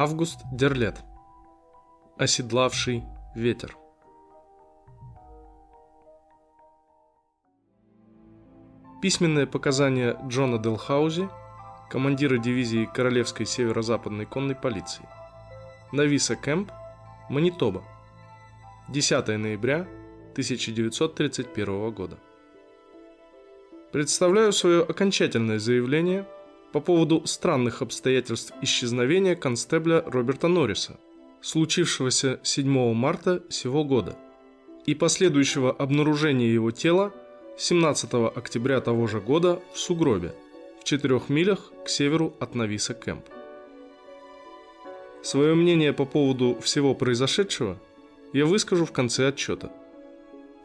Август Дерлет. Оседлавший ветер. Письменные показания Джона Делхаузи, командира дивизии Королевской северо-западной конной полиции. Нависа Кэмп, Манитоба. 10 ноября 1931 года. Представляю свое окончательное заявление по поводу странных обстоятельств исчезновения констебля Роберта Норриса, случившегося 7 марта сего года, и последующего обнаружения его тела 17 октября того же года в сугробе в четырех милях к северу от Нависа Кэмп. Свое мнение по поводу всего произошедшего я выскажу в конце отчета.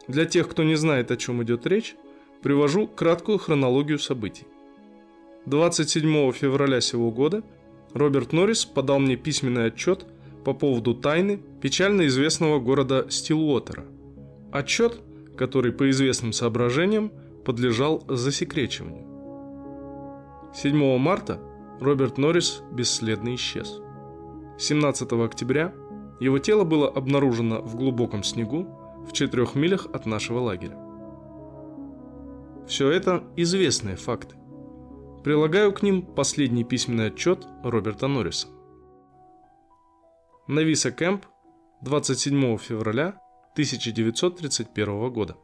Для тех, кто не знает, о чем идет речь, привожу краткую хронологию событий. 27 февраля сего года Роберт Норрис подал мне письменный отчет по поводу тайны печально известного города Стилуотера. Отчет, который по известным соображениям подлежал засекречиванию. 7 марта Роберт Норрис бесследно исчез. 17 октября его тело было обнаружено в глубоком снегу в четырех милях от нашего лагеря. Все это известные факты. Прилагаю к ним последний письменный отчет Роберта Норриса. Нависа Кэмп, 27 февраля 1931 года.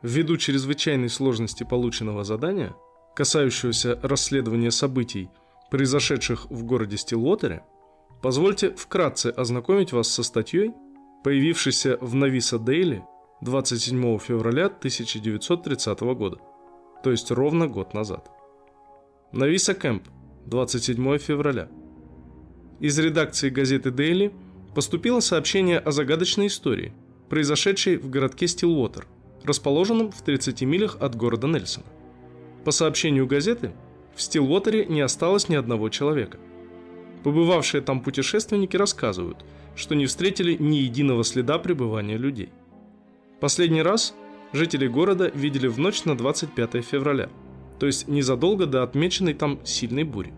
Ввиду чрезвычайной сложности полученного задания, касающегося расследования событий, произошедших в городе Стилуотере, позвольте вкратце ознакомить вас со статьей, появившейся в Нависа Дейли 27 февраля 1930 года, то есть ровно год назад. Нависа Кэмп, 27 февраля. Из редакции газеты Дейли поступило сообщение о загадочной истории, произошедшей в городке Стилуотер, расположенном в 30 милях от города Нельсона. По сообщению газеты, в Стилуотере не осталось ни одного человека. Побывавшие там путешественники рассказывают, что не встретили ни единого следа пребывания людей. Последний раз жители города видели в ночь на 25 февраля, то есть незадолго до отмеченной там сильной бури.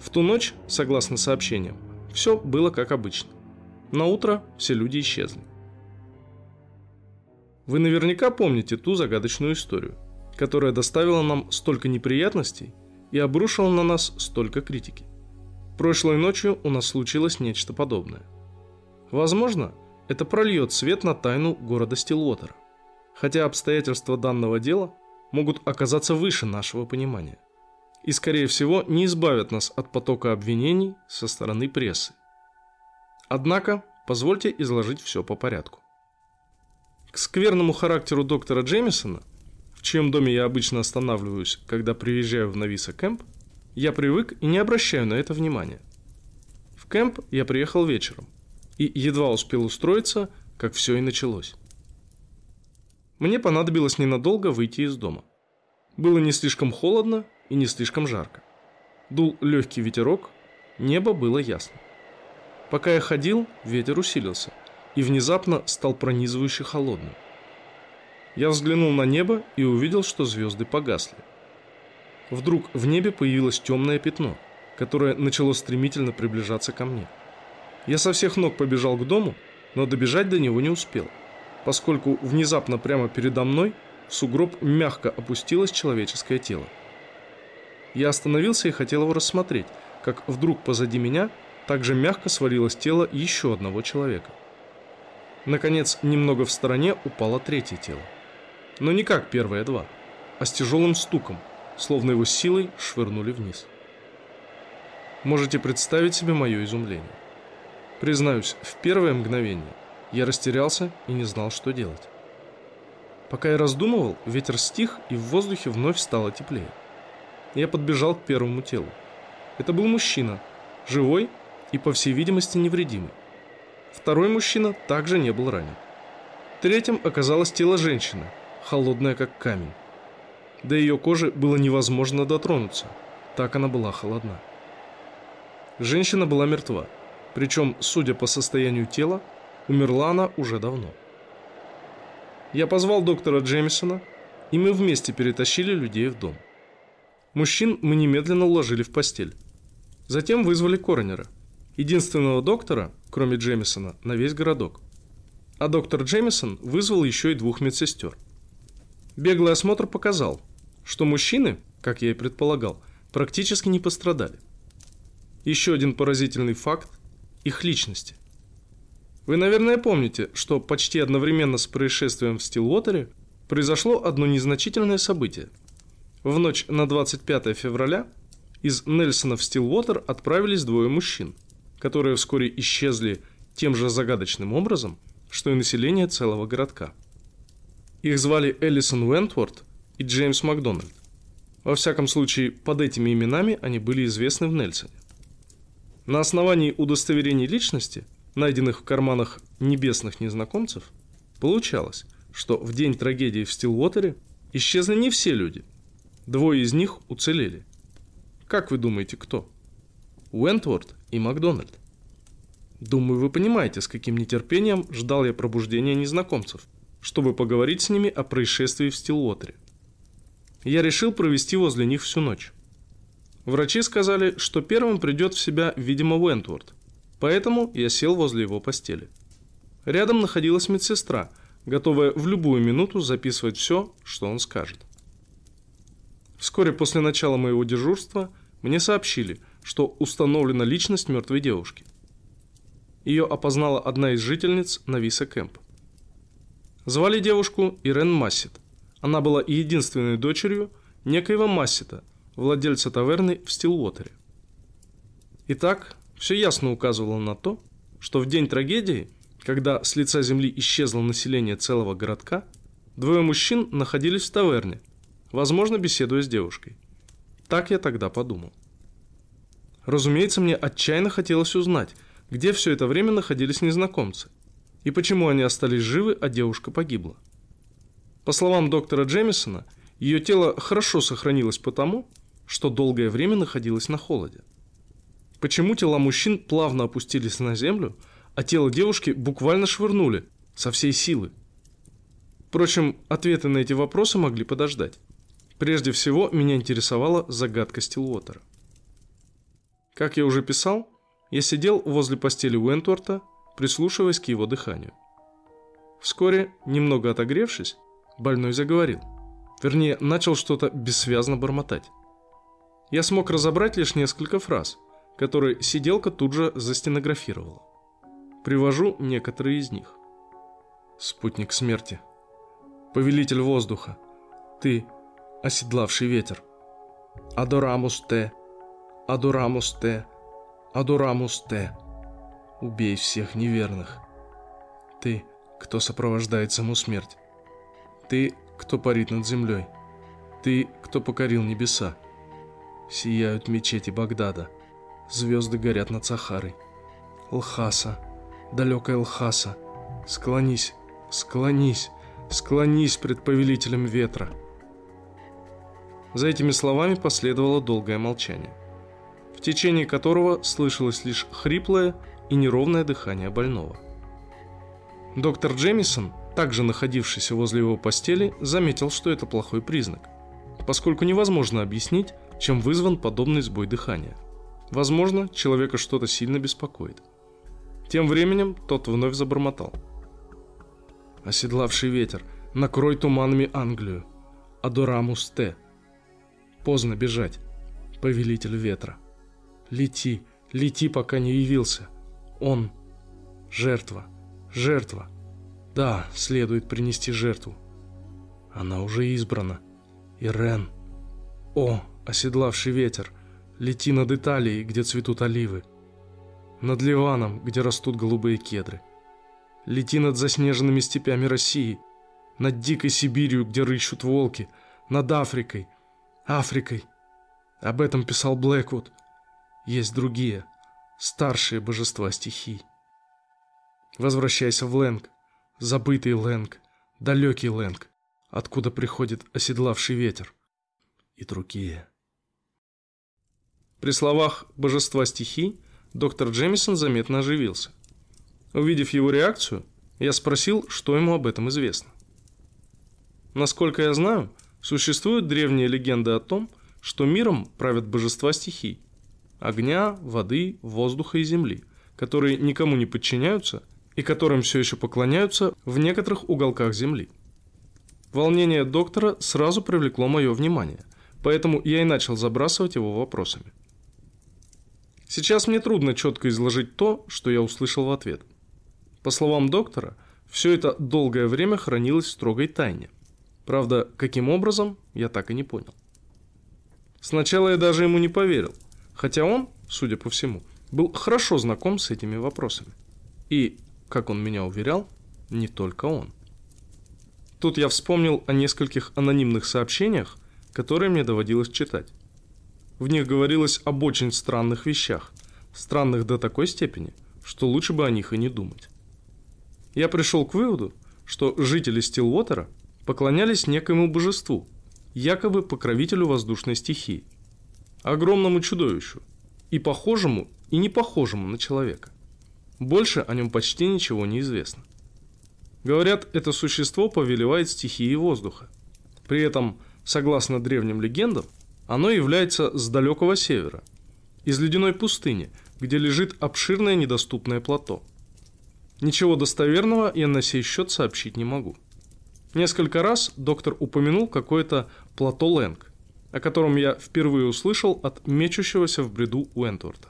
В ту ночь, согласно сообщениям, все было как обычно. На утро все люди исчезли. Вы наверняка помните ту загадочную историю, которая доставила нам столько неприятностей и обрушила на нас столько критики. Прошлой ночью у нас случилось нечто подобное. Возможно, это прольет свет на тайну города Стилуотера, хотя обстоятельства данного дела могут оказаться выше нашего понимания и, скорее всего, не избавят нас от потока обвинений со стороны прессы. Однако, позвольте изложить все по порядку. К скверному характеру доктора Джеймисона, в чьем доме я обычно останавливаюсь, когда приезжаю в Нависа Кэмп, я привык и не обращаю на это внимания. В Кэмп я приехал вечером – и едва успел устроиться, как все и началось. Мне понадобилось ненадолго выйти из дома. Было не слишком холодно и не слишком жарко. Дул легкий ветерок, небо было ясно. Пока я ходил, ветер усилился и внезапно стал пронизывающе холодным. Я взглянул на небо и увидел, что звезды погасли. Вдруг в небе появилось темное пятно, которое начало стремительно приближаться ко мне. Я со всех ног побежал к дому, но добежать до него не успел, поскольку внезапно прямо передо мной в сугроб мягко опустилось человеческое тело. Я остановился и хотел его рассмотреть, как вдруг позади меня также мягко свалилось тело еще одного человека. Наконец, немного в стороне упало третье тело. Но не как первые два, а с тяжелым стуком, словно его силой швырнули вниз. Можете представить себе мое изумление. Признаюсь, в первое мгновение я растерялся и не знал, что делать. Пока я раздумывал, ветер стих, и в воздухе вновь стало теплее. Я подбежал к первому телу. Это был мужчина, живой и, по всей видимости, невредимый. Второй мужчина также не был ранен. Третьим оказалось тело женщины, холодное как камень. До ее кожи было невозможно дотронуться, так она была холодна. Женщина была мертва. Причем, судя по состоянию тела, умерла она уже давно. Я позвал доктора Джемисона, и мы вместе перетащили людей в дом. Мужчин мы немедленно уложили в постель. Затем вызвали коронера, единственного доктора, кроме Джемисона, на весь городок. А доктор Джемисон вызвал еще и двух медсестер. Беглый осмотр показал, что мужчины, как я и предполагал, практически не пострадали. Еще один поразительный факт – их личности. Вы, наверное, помните, что почти одновременно с происшествием в Стилуотере произошло одно незначительное событие. В ночь на 25 февраля из Нельсона в Стилвотер отправились двое мужчин, которые вскоре исчезли тем же загадочным образом, что и население целого городка. Их звали Эллисон Уэнтворд и Джеймс Макдональд. Во всяком случае, под этими именами они были известны в Нельсоне. На основании удостоверений личности, найденных в карманах небесных незнакомцев, получалось, что в день трагедии в Стилвотере исчезли не все люди. Двое из них уцелели. Как вы думаете, кто? Уэнтворд и Макдональд. Думаю, вы понимаете, с каким нетерпением ждал я пробуждения незнакомцев, чтобы поговорить с ними о происшествии в Стилуотере. Я решил провести возле них всю ночь. Врачи сказали, что первым придет в себя, видимо, Уэнтворд, поэтому я сел возле его постели. Рядом находилась медсестра, готовая в любую минуту записывать все, что он скажет. Вскоре после начала моего дежурства мне сообщили, что установлена личность мертвой девушки. Ее опознала одна из жительниц Нависа Кэмп. Звали девушку Ирен Массет. Она была единственной дочерью некоего Массета, владельца таверны в Стилуотере. Итак, все ясно указывало на то, что в день трагедии, когда с лица земли исчезло население целого городка, двое мужчин находились в таверне, возможно, беседуя с девушкой. Так я тогда подумал. Разумеется, мне отчаянно хотелось узнать, где все это время находились незнакомцы, и почему они остались живы, а девушка погибла. По словам доктора Джемисона, ее тело хорошо сохранилось потому, что долгое время находилось на холоде. Почему тела мужчин плавно опустились на землю, а тело девушки буквально швырнули со всей силы? Впрочем, ответы на эти вопросы могли подождать. Прежде всего, меня интересовала загадка Стилуотера. Как я уже писал, я сидел возле постели Уэнтворта, прислушиваясь к его дыханию. Вскоре, немного отогревшись, больной заговорил. Вернее, начал что-то бессвязно бормотать. Я смог разобрать лишь несколько фраз, которые сиделка тут же застенографировала. Привожу некоторые из них. Спутник смерти. Повелитель воздуха. Ты, оседлавший ветер. Адорамус те, Адорамус те, Адорамус те. Убей всех неверных. Ты, кто сопровождает саму смерть. Ты, кто парит над землей. Ты, кто покорил небеса. Сияют мечети Багдада. Звезды горят над Сахарой. Лхаса, далекая Лхаса, склонись, склонись, склонись пред повелителем ветра. За этими словами последовало долгое молчание в течение которого слышалось лишь хриплое и неровное дыхание больного. Доктор Джемисон, также находившийся возле его постели, заметил, что это плохой признак, поскольку невозможно объяснить, чем вызван подобный сбой дыхания. Возможно, человека что-то сильно беспокоит. Тем временем тот вновь забормотал. «Оседлавший ветер, накрой туманами Англию. Адорамус Т. Поздно бежать, повелитель ветра». Лети, лети, пока не явился. Он – жертва, жертва. Да, следует принести жертву. Она уже избрана. Ирен. О, оседлавший ветер, лети над Италией, где цветут оливы. Над Ливаном, где растут голубые кедры. Лети над заснеженными степями России, над дикой Сибирью, где рыщут волки, над Африкой, Африкой. Об этом писал Блэквуд – есть другие, старшие божества стихий. Возвращайся в Лэнг, забытый Лэнг, далекий Лэнг, откуда приходит оседлавший ветер. И другие. При словах «божества стихий» доктор Джемисон заметно оживился. Увидев его реакцию, я спросил, что ему об этом известно. Насколько я знаю, существует древняя легенда о том, что миром правят божества стихий, Огня, воды, воздуха и земли, которые никому не подчиняются и которым все еще поклоняются в некоторых уголках Земли. Волнение доктора сразу привлекло мое внимание, поэтому я и начал забрасывать его вопросами. Сейчас мне трудно четко изложить то, что я услышал в ответ. По словам доктора, все это долгое время хранилось в строгой тайне. Правда, каким образом, я так и не понял. Сначала я даже ему не поверил, хотя он, судя по всему, был хорошо знаком с этими вопросами. И, как он меня уверял, не только он. Тут я вспомнил о нескольких анонимных сообщениях, которые мне доводилось читать. В них говорилось об очень странных вещах, странных до такой степени, что лучше бы о них и не думать. Я пришел к выводу, что жители Стилвотера поклонялись некоему божеству, якобы покровителю воздушной стихии, огромному чудовищу, и похожему, и не похожему на человека. Больше о нем почти ничего не известно. Говорят, это существо повелевает стихией воздуха. При этом, согласно древним легендам, оно является с далекого севера, из ледяной пустыни, где лежит обширное недоступное плато. Ничего достоверного я на сей счет сообщить не могу. Несколько раз доктор упомянул какое-то плато Лэнг, о котором я впервые услышал от мечущегося в бреду Уэнтворта.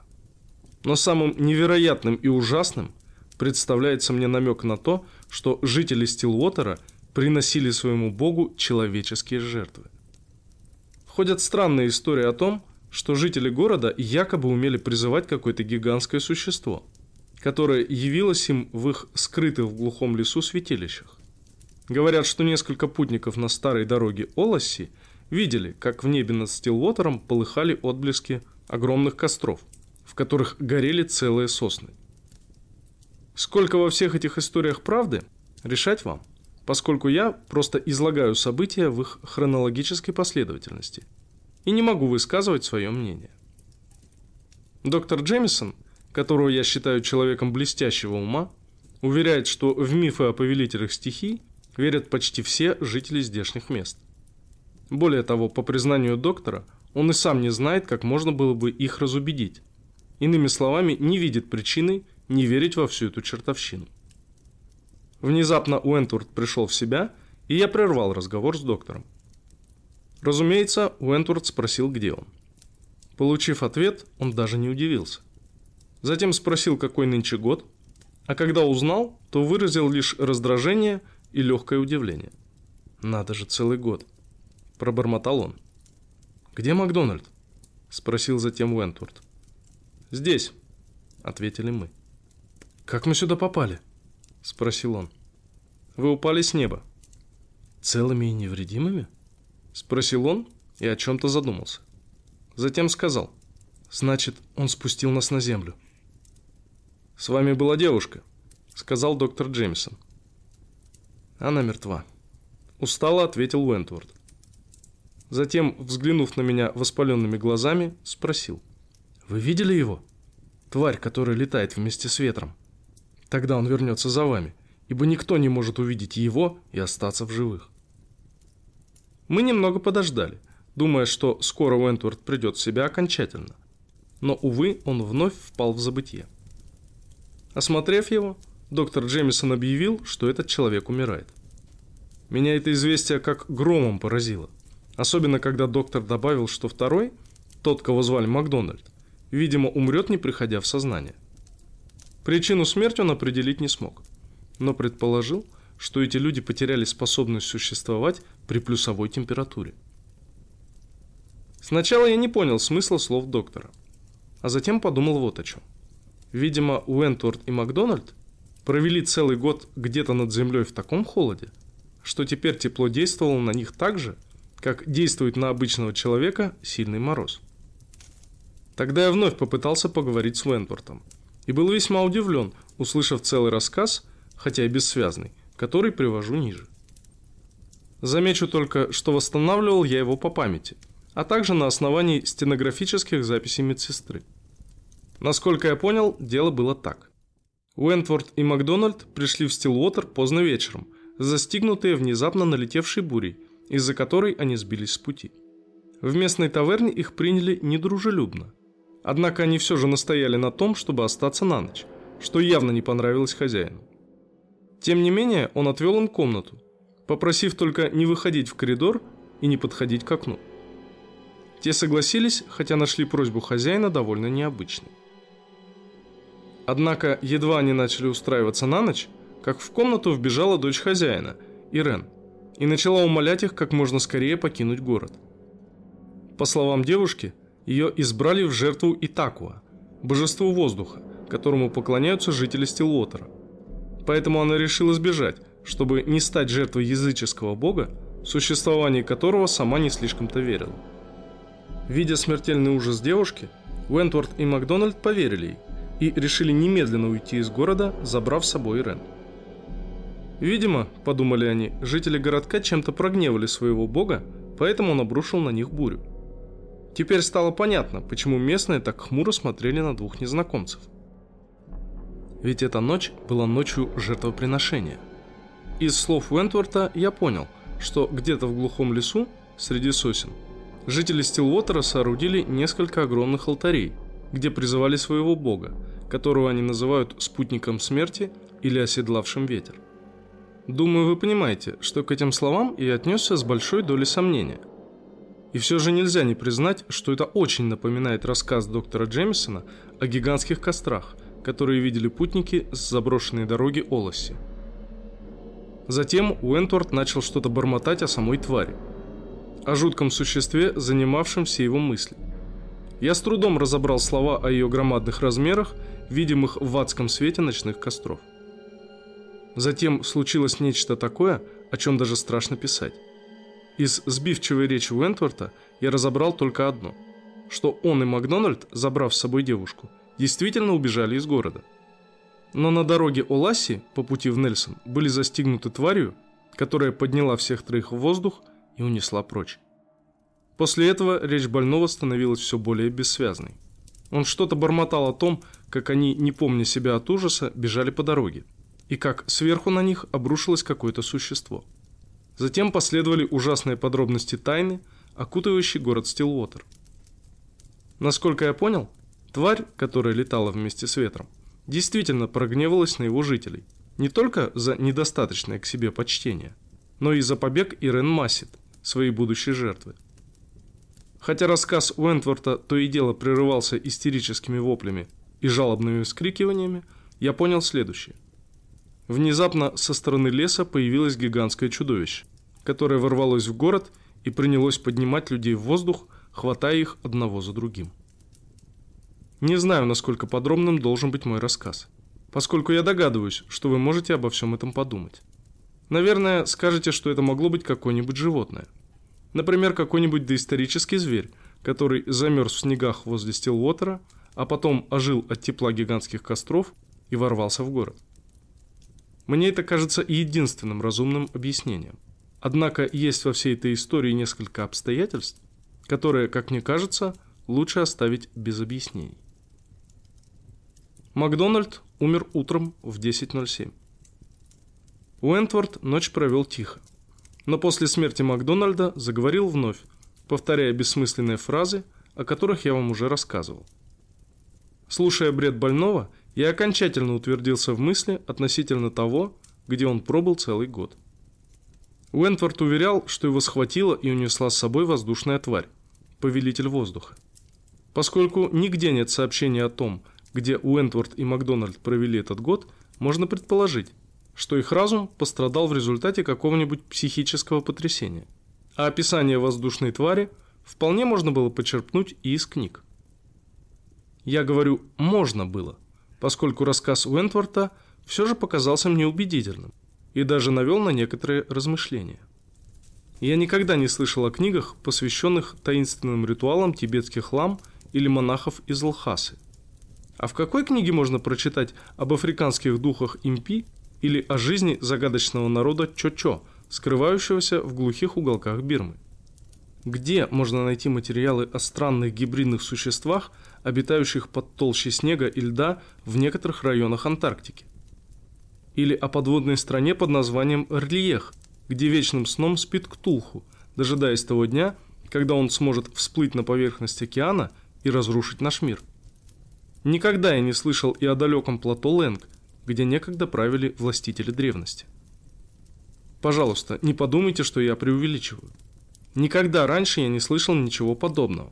Но самым невероятным и ужасным представляется мне намек на то, что жители Стилвотера приносили своему богу человеческие жертвы. Ходят странные истории о том, что жители города якобы умели призывать какое-то гигантское существо, которое явилось им в их скрытых в глухом лесу святилищах. Говорят, что несколько путников на старой дороге Олоси видели, как в небе над Стилвотером полыхали отблески огромных костров, в которых горели целые сосны. Сколько во всех этих историях правды, решать вам, поскольку я просто излагаю события в их хронологической последовательности и не могу высказывать свое мнение. Доктор Джемисон, которого я считаю человеком блестящего ума, уверяет, что в мифы о повелителях стихий верят почти все жители здешних мест. Более того, по признанию доктора, он и сам не знает, как можно было бы их разубедить. Иными словами, не видит причины не верить во всю эту чертовщину. Внезапно Уэнтворд пришел в себя, и я прервал разговор с доктором. Разумеется, Уэнтворд спросил, где он. Получив ответ, он даже не удивился. Затем спросил, какой нынче год, а когда узнал, то выразил лишь раздражение и легкое удивление. «Надо же, целый год!» – пробормотал он. «Где Макдональд?» – спросил затем Уэнтворд. «Здесь», – ответили мы. «Как мы сюда попали?» – спросил он. «Вы упали с неба». «Целыми и невредимыми?» – спросил он и о чем-то задумался. Затем сказал. «Значит, он спустил нас на землю». «С вами была девушка», – сказал доктор Джеймисон. «Она мертва», – устало ответил Уэнтворд. Затем, взглянув на меня воспаленными глазами, спросил. «Вы видели его? Тварь, которая летает вместе с ветром?» Тогда он вернется за вами, ибо никто не может увидеть его и остаться в живых. Мы немного подождали, думая, что скоро Уэнтворд придет в себя окончательно. Но, увы, он вновь впал в забытье. Осмотрев его, доктор Джемисон объявил, что этот человек умирает. Меня это известие как громом поразило. Особенно, когда доктор добавил, что второй, тот, кого звали Макдональд, видимо, умрет, не приходя в сознание. Причину смерти он определить не смог, но предположил, что эти люди потеряли способность существовать при плюсовой температуре. Сначала я не понял смысла слов доктора, а затем подумал вот о чем. Видимо, Уэнтворд и Макдональд провели целый год где-то над землей в таком холоде, что теперь тепло действовало на них так же, как действует на обычного человека сильный мороз. Тогда я вновь попытался поговорить с Уэнтвортом – и был весьма удивлен, услышав целый рассказ, хотя и бессвязный, который привожу ниже. Замечу только, что восстанавливал я его по памяти, а также на основании стенографических записей медсестры. Насколько я понял, дело было так. Уэнтворд и Макдональд пришли в Стилуотер поздно вечером, застигнутые внезапно налетевшей бурей, из-за которой они сбились с пути. В местной таверне их приняли недружелюбно, Однако они все же настояли на том, чтобы остаться на ночь, что явно не понравилось хозяину. Тем не менее, он отвел им комнату, попросив только не выходить в коридор и не подходить к окну. Те согласились, хотя нашли просьбу хозяина довольно необычной. Однако, едва они начали устраиваться на ночь, как в комнату вбежала дочь хозяина, Ирен, и начала умолять их как можно скорее покинуть город. По словам девушки, ее избрали в жертву Итакуа, божеству воздуха, которому поклоняются жители Стилуотера. Поэтому она решила сбежать, чтобы не стать жертвой языческого бога, существование которого сама не слишком-то верила. Видя смертельный ужас девушки, Уэнтворд и Макдональд поверили ей и решили немедленно уйти из города, забрав с собой Рен. Видимо, подумали они, жители городка чем-то прогневали своего бога, поэтому он обрушил на них бурю. Теперь стало понятно, почему местные так хмуро смотрели на двух незнакомцев. Ведь эта ночь была ночью жертвоприношения. Из слов Уэнтворта я понял, что где-то в глухом лесу, среди сосен, жители Стилвотера соорудили несколько огромных алтарей, где призывали своего бога, которого они называют спутником смерти или оседлавшим ветер. Думаю, вы понимаете, что к этим словам я отнесся с большой долей сомнения. И все же нельзя не признать, что это очень напоминает рассказ доктора Джемисона о гигантских кострах, которые видели путники с заброшенной дороги Олоси. Затем Уэнтворд начал что-то бормотать о самой твари, о жутком существе, занимавшем все его мысли. Я с трудом разобрал слова о ее громадных размерах, видимых в адском свете ночных костров. Затем случилось нечто такое, о чем даже страшно писать. Из сбивчивой речи Уэнтворта я разобрал только одно, что он и Макдональд, забрав с собой девушку, действительно убежали из города. Но на дороге Оласи, по пути в Нельсон, были застигнуты тварью, которая подняла всех троих в воздух и унесла прочь. После этого речь больного становилась все более бессвязной. Он что-то бормотал о том, как они, не помня себя от ужаса, бежали по дороге и как сверху на них обрушилось какое-то существо. Затем последовали ужасные подробности тайны, окутывающей город Стилвотер. Насколько я понял, тварь, которая летала вместе с ветром, действительно прогневалась на его жителей, не только за недостаточное к себе почтение, но и за побег Ирен Массит, своей будущей жертвы. Хотя рассказ Уэнтворта то и дело прерывался истерическими воплями и жалобными вскрикиваниями, я понял следующее – Внезапно со стороны леса появилось гигантское чудовище, которое ворвалось в город и принялось поднимать людей в воздух, хватая их одного за другим. Не знаю, насколько подробным должен быть мой рассказ, поскольку я догадываюсь, что вы можете обо всем этом подумать. Наверное, скажете, что это могло быть какое-нибудь животное. Например, какой-нибудь доисторический зверь, который замерз в снегах возле Стилвотера, а потом ожил от тепла гигантских костров и ворвался в город. Мне это кажется единственным разумным объяснением. Однако есть во всей этой истории несколько обстоятельств, которые, как мне кажется, лучше оставить без объяснений. Макдональд умер утром в 10.07. Уэнтворд ночь провел тихо, но после смерти Макдональда заговорил вновь, повторяя бессмысленные фразы, о которых я вам уже рассказывал. Слушая бред больного, я окончательно утвердился в мысли относительно того, где он пробыл целый год. Уэнтворд уверял, что его схватила и унесла с собой воздушная тварь, повелитель воздуха. Поскольку нигде нет сообщения о том, где Уэнтворд и Макдональд провели этот год, можно предположить, что их разум пострадал в результате какого-нибудь психического потрясения. А описание воздушной твари вполне можно было почерпнуть и из книг. Я говорю «можно было», поскольку рассказ Уэнтворта все же показался мне убедительным и даже навел на некоторые размышления. Я никогда не слышал о книгах, посвященных таинственным ритуалам тибетских лам или монахов из Лхасы. А в какой книге можно прочитать об африканских духах импи или о жизни загадочного народа Чо-Чо, скрывающегося в глухих уголках Бирмы? Где можно найти материалы о странных гибридных существах, обитающих под толщей снега и льда в некоторых районах Антарктики. Или о подводной стране под названием Рлиех, где вечным сном спит Ктулху, дожидаясь того дня, когда он сможет всплыть на поверхность океана и разрушить наш мир. Никогда я не слышал и о далеком плато Лэнг, где некогда правили властители древности. Пожалуйста, не подумайте, что я преувеличиваю. Никогда раньше я не слышал ничего подобного.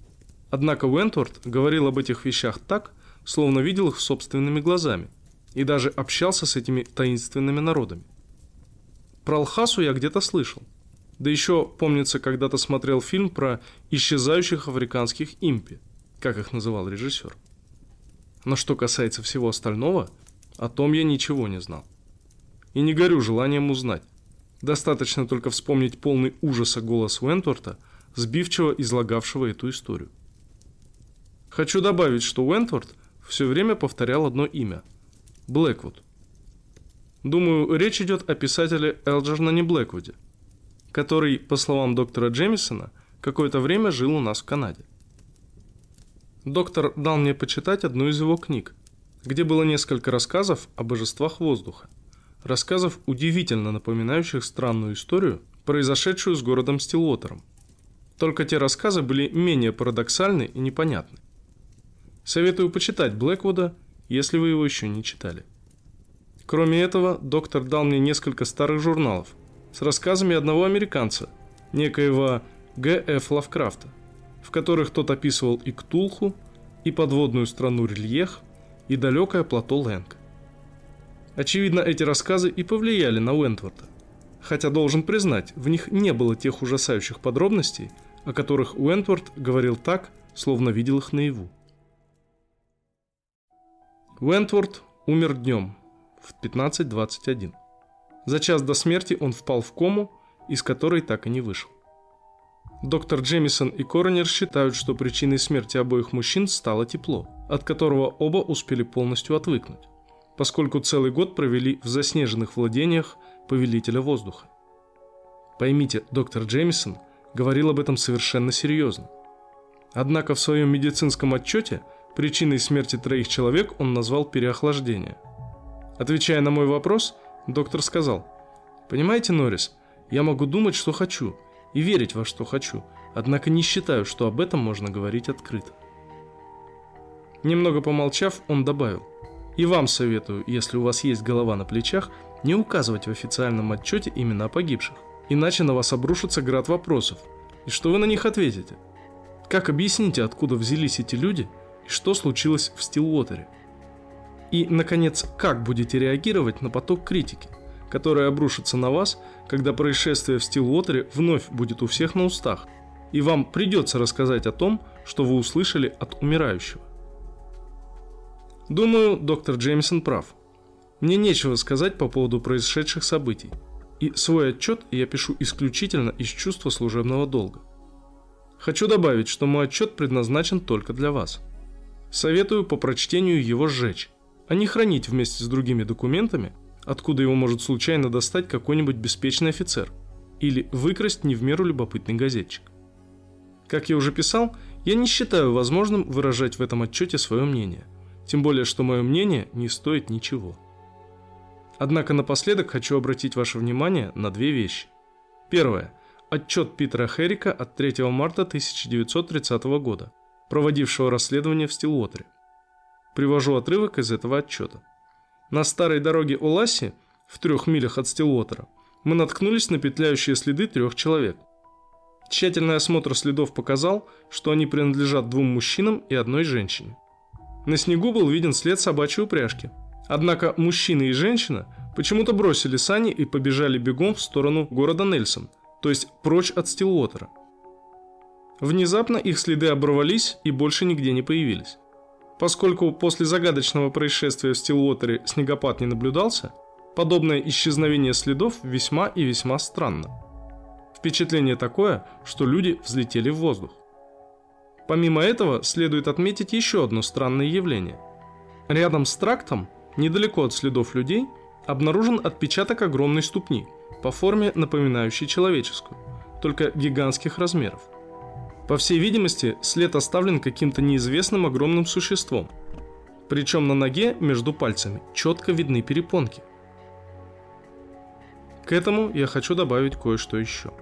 Однако Уэнтворд говорил об этих вещах так, словно видел их собственными глазами, и даже общался с этими таинственными народами. Про Алхасу я где-то слышал. Да еще, помнится, когда-то смотрел фильм про исчезающих африканских импи, как их называл режиссер. Но что касается всего остального, о том я ничего не знал. И не горю желанием узнать. Достаточно только вспомнить полный ужаса голос Уэнтворта, сбивчиво излагавшего эту историю. Хочу добавить, что Уэнтворт все время повторял одно имя – Блэквуд. Думаю, речь идет о писателе Элджернане Блэквуде, который, по словам доктора Джемисона, какое-то время жил у нас в Канаде. Доктор дал мне почитать одну из его книг, где было несколько рассказов о божествах воздуха. Рассказов, удивительно напоминающих странную историю, произошедшую с городом Стилуотером. Только те рассказы были менее парадоксальны и непонятны. Советую почитать Блэквуда, если вы его еще не читали. Кроме этого, доктор дал мне несколько старых журналов с рассказами одного американца, некоего Г.Ф. Лавкрафта, в которых тот описывал и Ктулху, и подводную страну Рельех, и далекое плато Лэнг. Очевидно, эти рассказы и повлияли на Уэнтворта. Хотя, должен признать, в них не было тех ужасающих подробностей, о которых Уэнтворт говорил так, словно видел их наяву. Уэнтворт умер днем в 15.21. За час до смерти он впал в кому, из которой так и не вышел. Доктор Джемисон и Коронер считают, что причиной смерти обоих мужчин стало тепло, от которого оба успели полностью отвыкнуть поскольку целый год провели в заснеженных владениях повелителя воздуха. Поймите, доктор Джеймисон говорил об этом совершенно серьезно. Однако в своем медицинском отчете причиной смерти троих человек он назвал переохлаждение. Отвечая на мой вопрос, доктор сказал, «Понимаете, Норрис, я могу думать, что хочу, и верить во что хочу, однако не считаю, что об этом можно говорить открыто». Немного помолчав, он добавил – и вам советую, если у вас есть голова на плечах, не указывать в официальном отчете имена погибших. Иначе на вас обрушится град вопросов. И что вы на них ответите? Как объясните, откуда взялись эти люди и что случилось в Стилуотере? И, наконец, как будете реагировать на поток критики, который обрушится на вас, когда происшествие в Стилуотере вновь будет у всех на устах, и вам придется рассказать о том, что вы услышали от умирающего? Думаю, доктор Джеймсон прав. Мне нечего сказать по поводу происшедших событий, и свой отчет я пишу исключительно из чувства служебного долга. Хочу добавить, что мой отчет предназначен только для вас. Советую по прочтению его сжечь, а не хранить вместе с другими документами, откуда его может случайно достать какой-нибудь беспечный офицер или выкрасть не в меру любопытный газетчик. Как я уже писал, я не считаю возможным выражать в этом отчете свое мнение – тем более, что мое мнение не стоит ничего. Однако напоследок хочу обратить ваше внимание на две вещи. Первое. Отчет Питера Херрика от 3 марта 1930 года, проводившего расследование в Стилуотере. Привожу отрывок из этого отчета. На старой дороге Оласи, в трех милях от Стилуотера, мы наткнулись на петляющие следы трех человек. Тщательный осмотр следов показал, что они принадлежат двум мужчинам и одной женщине. На снегу был виден след собачьей упряжки. Однако мужчина и женщина почему-то бросили сани и побежали бегом в сторону города Нельсон, то есть прочь от Стилуотера. Внезапно их следы оборвались и больше нигде не появились. Поскольку после загадочного происшествия в Стилуотере снегопад не наблюдался, подобное исчезновение следов весьма и весьма странно. Впечатление такое, что люди взлетели в воздух. Помимо этого, следует отметить еще одно странное явление. Рядом с трактом, недалеко от следов людей, обнаружен отпечаток огромной ступни, по форме напоминающей человеческую, только гигантских размеров. По всей видимости, след оставлен каким-то неизвестным огромным существом. Причем на ноге между пальцами четко видны перепонки. К этому я хочу добавить кое-что еще.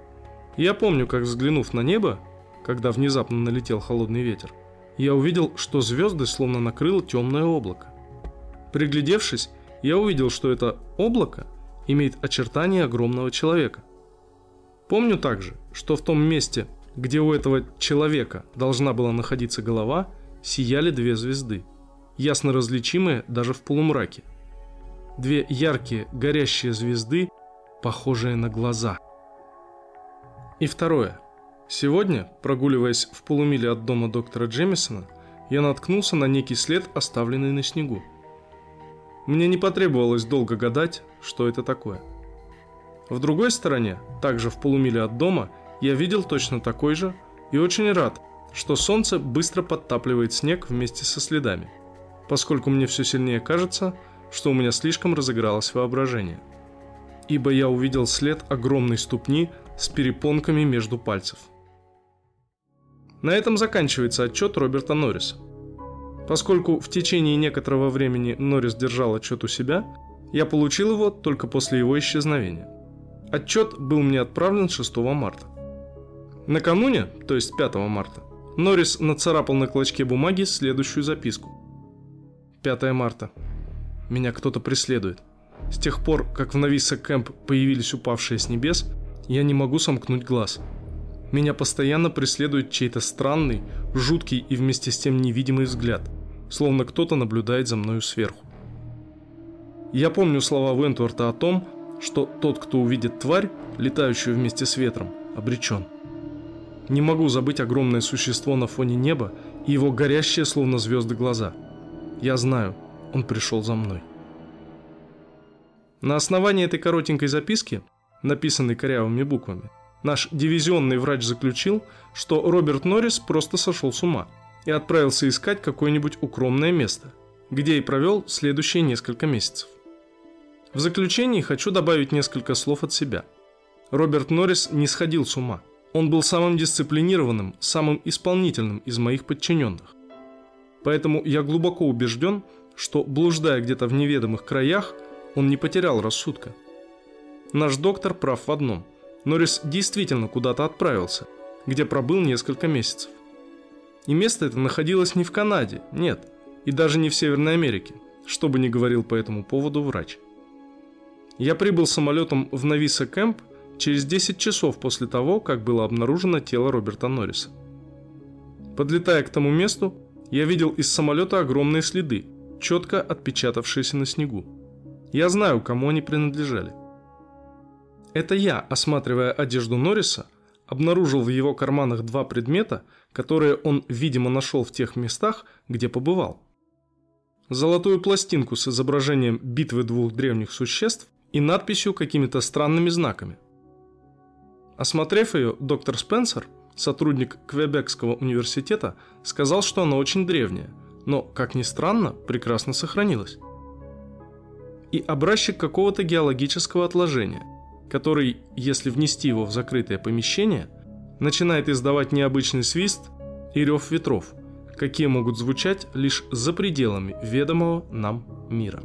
Я помню, как взглянув на небо, когда внезапно налетел холодный ветер, я увидел, что звезды словно накрыло темное облако. Приглядевшись, я увидел, что это облако имеет очертания огромного человека. Помню также, что в том месте, где у этого человека должна была находиться голова, сияли две звезды, ясно различимые даже в полумраке. Две яркие, горящие звезды, похожие на глаза. И второе. Сегодня, прогуливаясь в полумиле от дома доктора Джемисона, я наткнулся на некий след, оставленный на снегу. Мне не потребовалось долго гадать, что это такое. В другой стороне, также в полумиле от дома, я видел точно такой же и очень рад, что солнце быстро подтапливает снег вместе со следами, поскольку мне все сильнее кажется, что у меня слишком разыгралось воображение. Ибо я увидел след огромной ступни с перепонками между пальцев. На этом заканчивается отчет Роберта Норриса. Поскольку в течение некоторого времени Норрис держал отчет у себя, я получил его только после его исчезновения. Отчет был мне отправлен 6 марта. Накануне, то есть 5 марта, Норрис нацарапал на клочке бумаги следующую записку. 5 марта. Меня кто-то преследует. С тех пор, как в Нависа Кэмп появились упавшие с небес, я не могу сомкнуть глаз. Меня постоянно преследует чей-то странный, жуткий и вместе с тем невидимый взгляд, словно кто-то наблюдает за мною сверху. Я помню слова Вентворта о том, что тот, кто увидит тварь, летающую вместе с ветром, обречен. Не могу забыть огромное существо на фоне неба и его горящие, словно звезды, глаза. Я знаю, он пришел за мной. На основании этой коротенькой записки, написанной корявыми буквами, наш дивизионный врач заключил, что Роберт Норрис просто сошел с ума и отправился искать какое-нибудь укромное место, где и провел следующие несколько месяцев. В заключении хочу добавить несколько слов от себя. Роберт Норрис не сходил с ума – он был самым дисциплинированным, самым исполнительным из моих подчиненных. Поэтому я глубоко убежден, что, блуждая где-то в неведомых краях, он не потерял рассудка. Наш доктор прав в одном. Норрис действительно куда-то отправился, где пробыл несколько месяцев. И место это находилось не в Канаде, нет, и даже не в Северной Америке, что бы ни говорил по этому поводу врач. Я прибыл самолетом в Нависа Кэмп – через 10 часов после того, как было обнаружено тело Роберта Норриса. Подлетая к тому месту, я видел из самолета огромные следы, четко отпечатавшиеся на снегу. Я знаю, кому они принадлежали. Это я, осматривая одежду Норриса, обнаружил в его карманах два предмета, которые он, видимо, нашел в тех местах, где побывал. Золотую пластинку с изображением битвы двух древних существ и надписью какими-то странными знаками. Осмотрев ее, доктор Спенсер, сотрудник Квебекского университета, сказал, что она очень древняя, но, как ни странно, прекрасно сохранилась. И образчик какого-то геологического отложения, который, если внести его в закрытое помещение, начинает издавать необычный свист и рев ветров, какие могут звучать лишь за пределами ведомого нам мира.